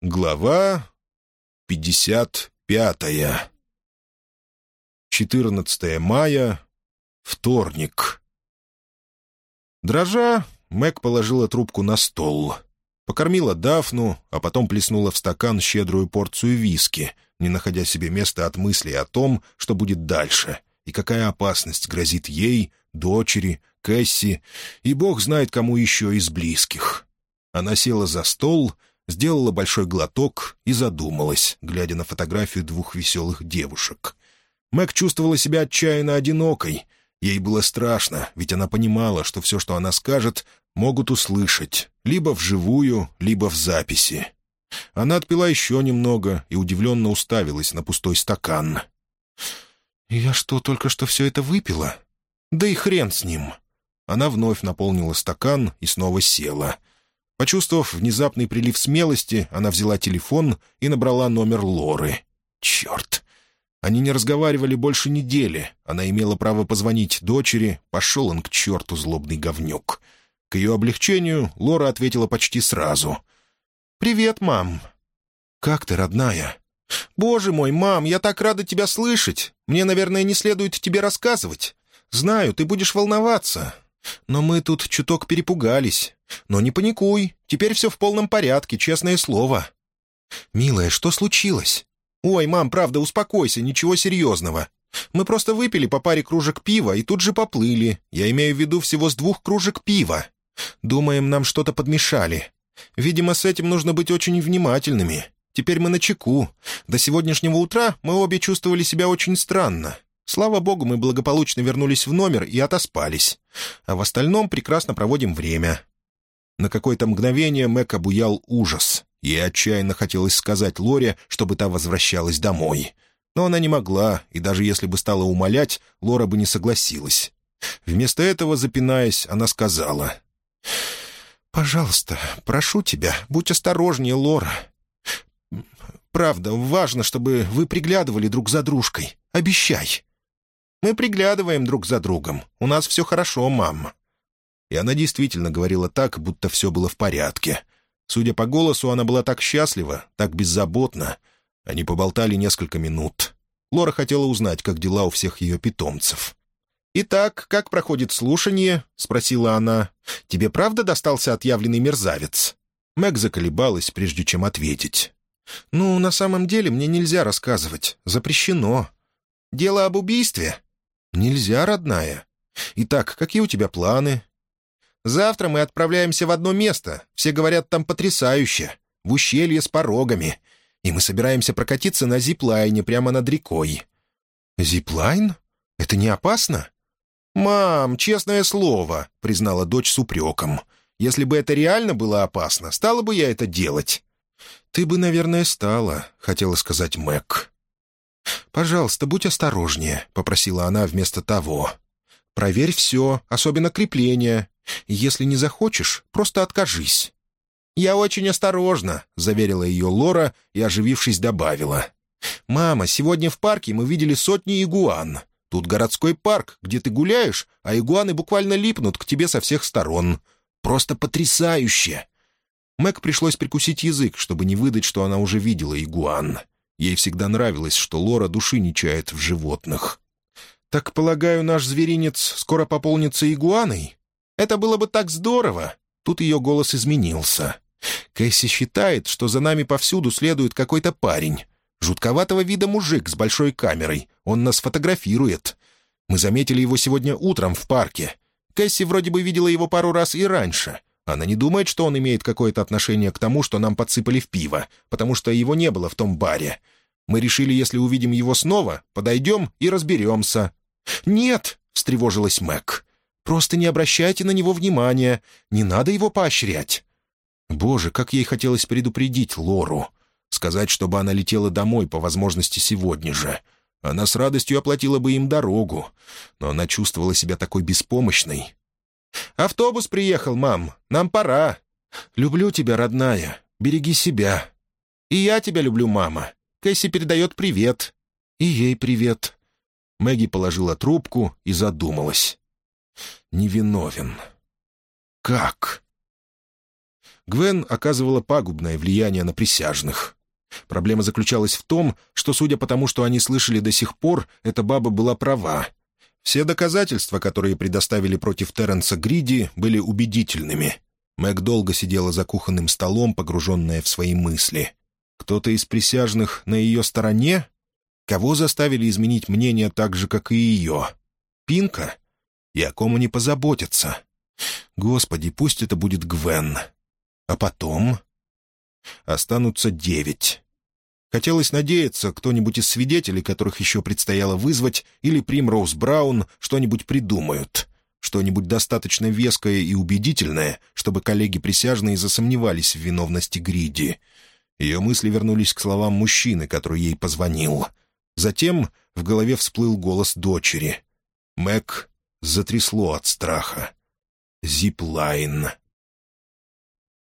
Глава пятьдесят пятая. 14 мая, вторник. Дрожа, Мэг положила трубку на стол. Покормила Дафну, а потом плеснула в стакан щедрую порцию виски, не находя себе места от мыслей о том, что будет дальше, и какая опасность грозит ей, дочери, Кэсси, и бог знает кому еще из близких. Она села за стол — сделала большой глоток и задумалась, глядя на фотографию двух веселых девушек. Мэг чувствовала себя отчаянно одинокой. Ей было страшно, ведь она понимала, что все, что она скажет, могут услышать, либо вживую, либо в записи. Она отпила еще немного и удивленно уставилась на пустой стакан. «Я что, только что все это выпила? Да и хрен с ним!» Она вновь наполнила стакан и снова села — Почувствовав внезапный прилив смелости, она взяла телефон и набрала номер Лоры. «Черт!» Они не разговаривали больше недели. Она имела право позвонить дочери. Пошел он к черту, злобный говнюк. К ее облегчению Лора ответила почти сразу. «Привет, мам». «Как ты, родная?» «Боже мой, мам, я так рада тебя слышать. Мне, наверное, не следует тебе рассказывать. Знаю, ты будешь волноваться. Но мы тут чуток перепугались. Но не паникуй, теперь все в полном порядке, честное слово». «Милая, что случилось?» «Ой, мам, правда, успокойся, ничего серьезного. Мы просто выпили по паре кружек пива и тут же поплыли. Я имею в виду всего с двух кружек пива. Думаем, нам что-то подмешали. Видимо, с этим нужно быть очень внимательными. Теперь мы на чеку. До сегодняшнего утра мы обе чувствовали себя очень странно. Слава богу, мы благополучно вернулись в номер и отоспались. А в остальном прекрасно проводим время. На какое-то мгновение Мэг обуял ужас. Ей отчаянно хотелось сказать Лоре, чтобы та возвращалась домой. Но она не могла, и даже если бы стала умолять, Лора бы не согласилась. Вместо этого, запинаясь, она сказала... «Пожалуйста, прошу тебя, будь осторожнее, Лора. Правда, важно, чтобы вы приглядывали друг за дружкой. Обещай». Мы приглядываем друг за другом. У нас все хорошо, мама». И она действительно говорила так, будто все было в порядке. Судя по голосу, она была так счастлива, так беззаботна. Они поболтали несколько минут. Лора хотела узнать, как дела у всех ее питомцев. «Итак, как проходит слушание?» — спросила она. «Тебе правда достался отъявленный мерзавец?» Мэг заколебалась, прежде чем ответить. «Ну, на самом деле мне нельзя рассказывать. Запрещено. Дело об убийстве?» «Нельзя, родная. Итак, какие у тебя планы?» «Завтра мы отправляемся в одно место. Все говорят, там потрясающе. В ущелье с порогами. И мы собираемся прокатиться на зиплайне прямо над рекой». «Зиплайн? Это не опасно?» «Мам, честное слово», — признала дочь с упреком. «Если бы это реально было опасно, стала бы я это делать». «Ты бы, наверное, стала», — хотела сказать Мэг. «Пожалуйста, будь осторожнее», — попросила она вместо того. «Проверь все, особенно крепление. Если не захочешь, просто откажись». «Я очень осторожна», — заверила ее Лора и, оживившись, добавила. «Мама, сегодня в парке мы видели сотни игуан. Тут городской парк, где ты гуляешь, а игуаны буквально липнут к тебе со всех сторон. Просто потрясающе!» Мэг пришлось прикусить язык, чтобы не выдать, что она уже видела игуан. Ей всегда нравилось, что Лора души не чает в животных. «Так, полагаю, наш зверинец скоро пополнится игуаной? Это было бы так здорово!» Тут ее голос изменился. «Кэсси считает, что за нами повсюду следует какой-то парень. Жутковатого вида мужик с большой камерой. Он нас фотографирует. Мы заметили его сегодня утром в парке. Кэсси вроде бы видела его пару раз и раньше. Она не думает, что он имеет какое-то отношение к тому, что нам подсыпали в пиво, потому что его не было в том баре. Мы решили, если увидим его снова, подойдем и разберемся». «Нет!» — встревожилась Мэг. «Просто не обращайте на него внимания. Не надо его поощрять». Боже, как ей хотелось предупредить Лору. Сказать, чтобы она летела домой по возможности сегодня же. Она с радостью оплатила бы им дорогу. Но она чувствовала себя такой беспомощной, «Автобус приехал, мам. Нам пора». «Люблю тебя, родная. Береги себя». «И я тебя люблю, мама. Кэсси передает привет». «И ей привет». Мэгги положила трубку и задумалась. «Невиновен». «Как?» Гвен оказывала пагубное влияние на присяжных. Проблема заключалась в том, что, судя по тому, что они слышали до сих пор, эта баба была права. Все доказательства, которые предоставили против Терренса Гриди, были убедительными. Мэг долго сидела за кухонным столом, погруженная в свои мысли. Кто-то из присяжных на ее стороне? Кого заставили изменить мнение так же, как и ее? Пинка? И о ком они позаботятся? Господи, пусть это будет Гвен. А потом? Останутся девять. Хотелось надеяться, кто-нибудь из свидетелей, которых еще предстояло вызвать, или Примроуз Браун что-нибудь придумают. Что-нибудь достаточно веское и убедительное, чтобы коллеги-присяжные засомневались в виновности Гриди. Ее мысли вернулись к словам мужчины, который ей позвонил. Затем в голове всплыл голос дочери. Мэг затрясло от страха. «Зиплайн».